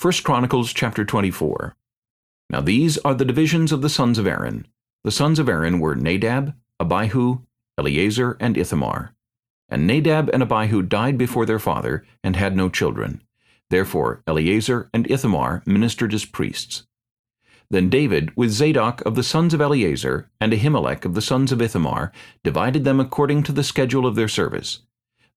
1 Chronicles chapter 24 Now these are the divisions of the sons of Aaron. The sons of Aaron were Nadab, Abihu, Eleazar, and Ithamar. And Nadab and Abihu died before their father, and had no children. Therefore Eleazar and Ithamar ministered as priests. Then David, with Zadok of the sons of Eleazar, and Ahimelech of the sons of Ithamar, divided them according to the schedule of their service.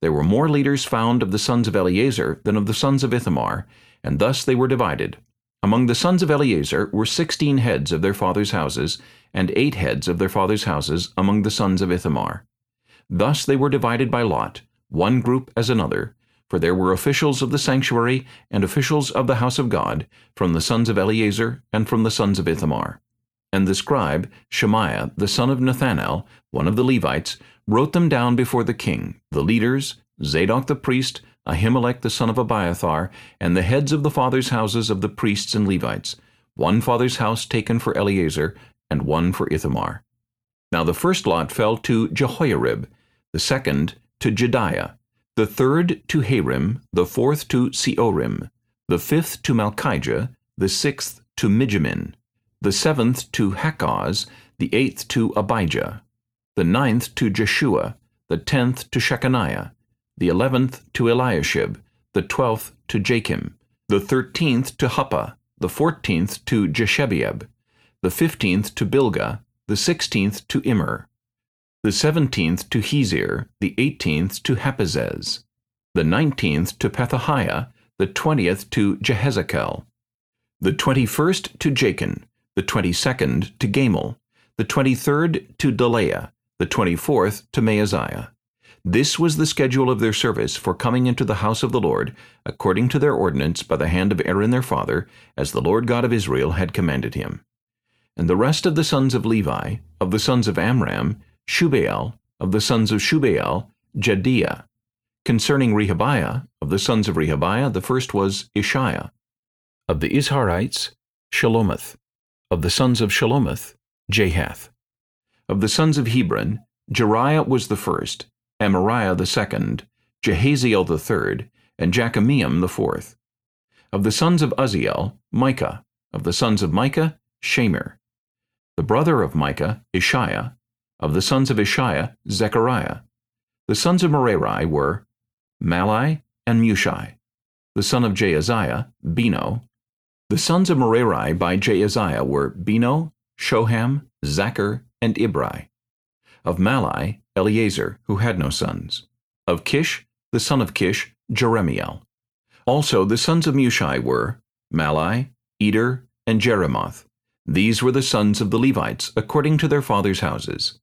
There were more leaders found of the sons of Eleazar than of the sons of Ithamar, and thus they were divided. Among the sons of Eleazar were sixteen heads of their fathers' houses, and eight heads of their fathers' houses among the sons of Ithamar. Thus they were divided by lot, one group as another, for there were officials of the sanctuary and officials of the house of God, from the sons of Eleazar and from the sons of Ithamar. And the scribe, Shemaiah, the son of Nethanel, one of the Levites, wrote them down before the king, the leaders, Zadok the priest, Ahimelech the son of Abiathar, and the heads of the fathers' houses of the priests and Levites, one father's house taken for Eleazar, and one for Ithamar. Now the first lot fell to Jehoiarib, the second to Jedaiah, the third to Harim, the fourth to Seorim, the fifth to Malchijah, the sixth to Mijamin, the seventh to Hakkoz, the eighth to Abijah, the ninth to Jeshua, the tenth to Shechaniah, the eleventh to Eliashib, the twelfth to Jakim, the thirteenth to Huppah, the fourteenth to Jeshebeab, the fifteenth to Bilgah, the sixteenth to Immer, the seventeenth to Hezir, the eighteenth to Happizzez, the nineteenth to Pethahiah, the twentieth to Jehezekel, the twenty-first to Jachin, the twenty-second to Gamul, the twenty-third to Delaiah, the twenty-fourth to Maaziah. This was the schedule of their service for coming into the house of the Lord, according to their ordinance by the hand of Aaron their father, as the Lord God of Israel had commanded him. And the rest of the sons of Levi, of the sons of Amram, Shubael, of the sons of Shubael, Jehdeiah. Concerning Rehabiah, of the sons of Rehabiah, the first was Isshiah. Of the Izharites, Shelomoth. Of the sons of Shelomoth, Jahath. Of the sons of Hebron, Jeriah was the first, Amariah the second, Jahaziel the third, and Jekameam the fourth. Of the sons of Uzziel, Micah. Of the sons of Micah, Shamir. The brother of Micah, Isshiah. Of the sons of Isshiah, Zechariah. The sons of Merari were Mahli and Mushi. The son of Jaaziah, Beno. The sons of Merari by Jaaziah were Beno, Shoham, Zaccur, and Ibri. Of Mahli, Eleazar, who had no sons. Of Kish, the son of Kish, Jerahmeel. Also the sons of Mushi were Mahli, Eder, and Jerimoth. These were the sons of the Levites, according to their fathers' houses.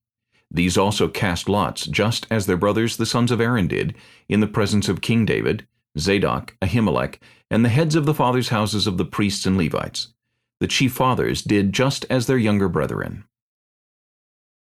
These also cast lots, just as their brothers the sons of Aaron did, in the presence of King David, Zadok, Ahimelech, and the heads of the fathers' houses of the priests and Levites. The chief fathers did just as their younger brethren.